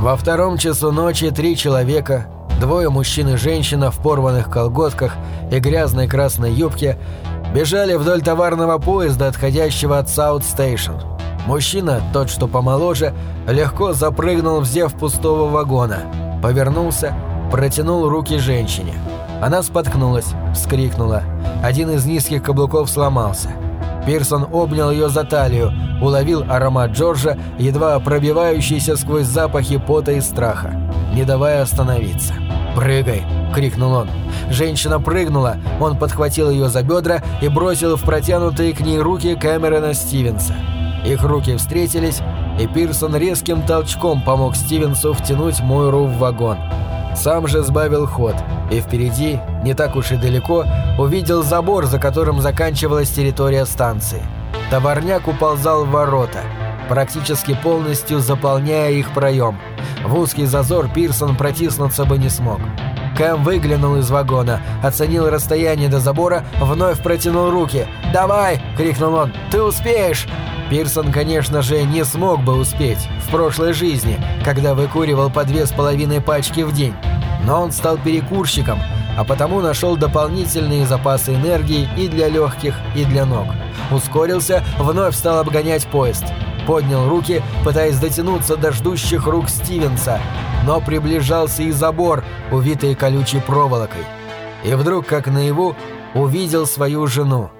Во втором часу ночи три человека, двое мужчин и женщина в порванных колготках и грязной красной юбке, бежали вдоль товарного поезда, отходящего от Саут Стейшн. Мужчина, тот, что помоложе, легко запрыгнул в зев пустого вагона, повернулся, протянул руки женщине. Она споткнулась, вскрикнула. Один из низких каблуков сломался. Пирсон обнял ее за талию, уловил аромат Джорджа, едва пробивающийся сквозь запахи пота и страха, не давая остановиться. «Прыгай!» – крикнул он. Женщина прыгнула, он подхватил ее за бедра и бросил в протянутые к ней руки Кэмерона Стивенса. Их руки встретились, и Пирсон резким толчком помог Стивенсу втянуть Мойру в вагон. Сам же сбавил ход, и впереди, не так уж и далеко, увидел забор, за которым заканчивалась территория станции. Товарняк уползал в ворота, практически полностью заполняя их проем. В узкий зазор Пирсон протиснуться бы не смог. Кэм выглянул из вагона, оценил расстояние до забора, вновь протянул руки. «Давай!» — крикнул он. «Ты успеешь!» Пирсон, конечно же, не смог бы успеть в прошлой жизни, когда выкуривал по две с половиной пачки в день. Но он стал перекурщиком, а потому нашел дополнительные запасы энергии и для легких, и для ног. Ускорился, вновь стал обгонять поезд. Поднял руки, пытаясь дотянуться до ждущих рук Стивенса, но приближался и забор, увитый колючей проволокой. И вдруг, как наяву, увидел свою жену.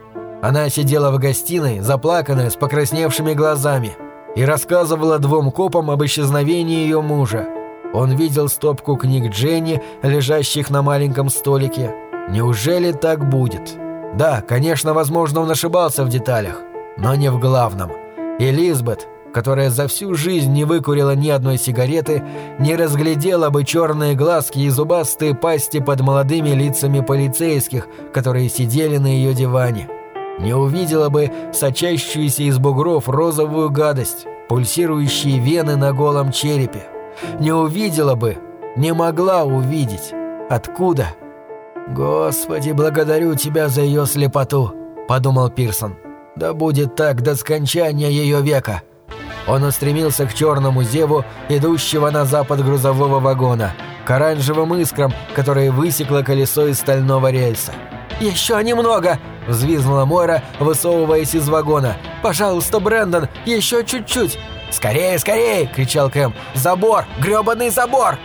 Она сидела в гостиной, заплаканная, с покрасневшими глазами, и рассказывала двум копам об исчезновении ее мужа. Он видел стопку книг Дженни, лежащих на маленьком столике. Неужели так будет? Да, конечно, возможно, он ошибался в деталях, но не в главном. И Лизбет, которая за всю жизнь не выкурила ни одной сигареты, не разглядела бы черные глазки и зубастые пасти под молодыми лицами полицейских, которые сидели на ее диване. Не увидела бы сочащуюся из бугров розовую гадость, пульсирующие вены на голом черепе. Не увидела бы, не могла увидеть. Откуда? «Господи, благодарю тебя за ее слепоту», — подумал Пирсон. «Да будет так до скончания ее века». Он устремился к черному зеву, идущего на запад грузового вагона, к оранжевым искрам, которые высекло колесо из стального рельса. «Еще немного!» – взвизгнула Мойра, высовываясь из вагона. «Пожалуйста, Брэндон, еще чуть-чуть!» «Скорее, скорее!» – кричал Кэм. «Забор! грёбаный забор!»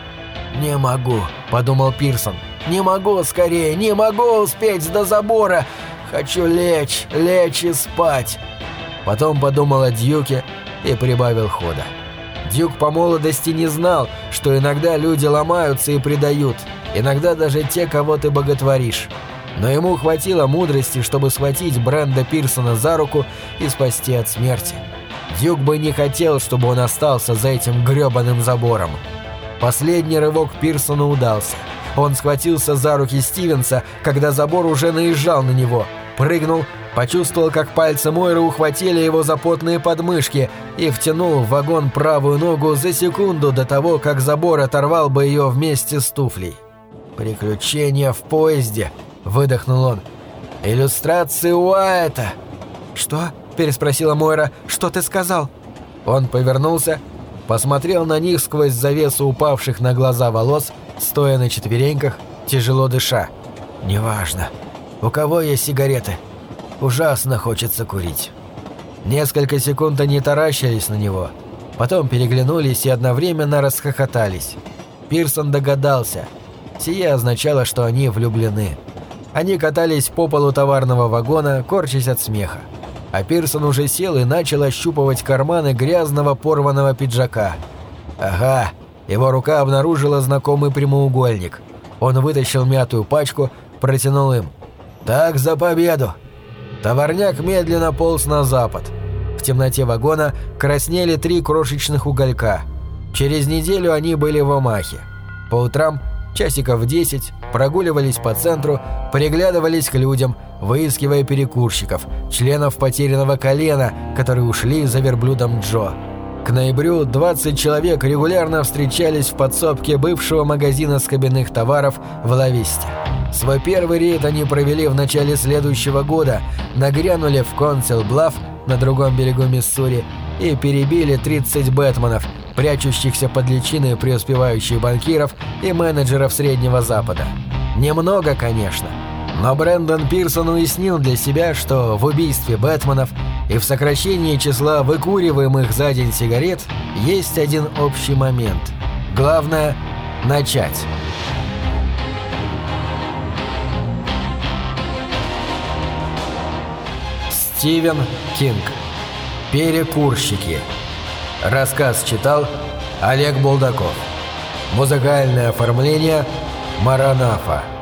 «Не могу», – подумал Пирсон. «Не могу скорее, не могу успеть до забора! Хочу лечь, лечь и спать!» Потом подумал о Дьюке и прибавил хода. Дюк по молодости не знал, что иногда люди ломаются и предают, иногда даже те, кого ты боготворишь. Но ему хватило мудрости, чтобы схватить Бренда Пирсона за руку и спасти от смерти. Дюк бы не хотел, чтобы он остался за этим грёбаным забором. Последний рывок Пирсона удался. Он схватился за руки Стивенса, когда забор уже наезжал на него, прыгнул, почувствовал, как пальцы Мойры ухватили его за потные подмышки и втянул в вагон правую ногу за секунду до того, как забор оторвал бы ее вместе с туфлей. «Приключения в поезде», — выдохнул он. «Иллюстрации Уайта». «Что?» — переспросила Мойра. «Что ты сказал?» Он повернулся, посмотрел на них сквозь завесу упавших на глаза волос, стоя на четвереньках, тяжело дыша. «Неважно. У кого есть сигареты? Ужасно хочется курить». Несколько секунд они таращились на него, потом переглянулись и одновременно расхохотались. Пирсон догадался. Сие означало, что они влюблены. Они катались по полу товарного вагона, корчась от смеха а Пирсон уже сел и начал ощупывать карманы грязного порванного пиджака. Ага, его рука обнаружила знакомый прямоугольник. Он вытащил мятую пачку, протянул им. «Так за победу!» Товарняк медленно полз на запад. В темноте вагона краснели три крошечных уголька. Через неделю они были в Омахе. По утрам, часиков в десять, прогуливались по центру, приглядывались к людям, выискивая перекурщиков, членов потерянного колена, которые ушли за верблюдом Джо. К ноябрю 20 человек регулярно встречались в подсобке бывшего магазина скобяных товаров в Лависте. Свой первый рейд они провели в начале следующего года, нагрянули в Консел Блафф на другом берегу Миссури и перебили 30 бэтменов, прячущихся под личиной преуспевающих банкиров и менеджеров Среднего Запада. Немного, конечно. Но Брэндон Пирсон уяснил для себя, что в убийстве Бэтменов и в сокращении числа выкуриваемых за день сигарет есть один общий момент. Главное – начать. Стивен Кинг. Перекурщики. Рассказ читал Олег Булдаков. Музыкальное оформление Маранафа.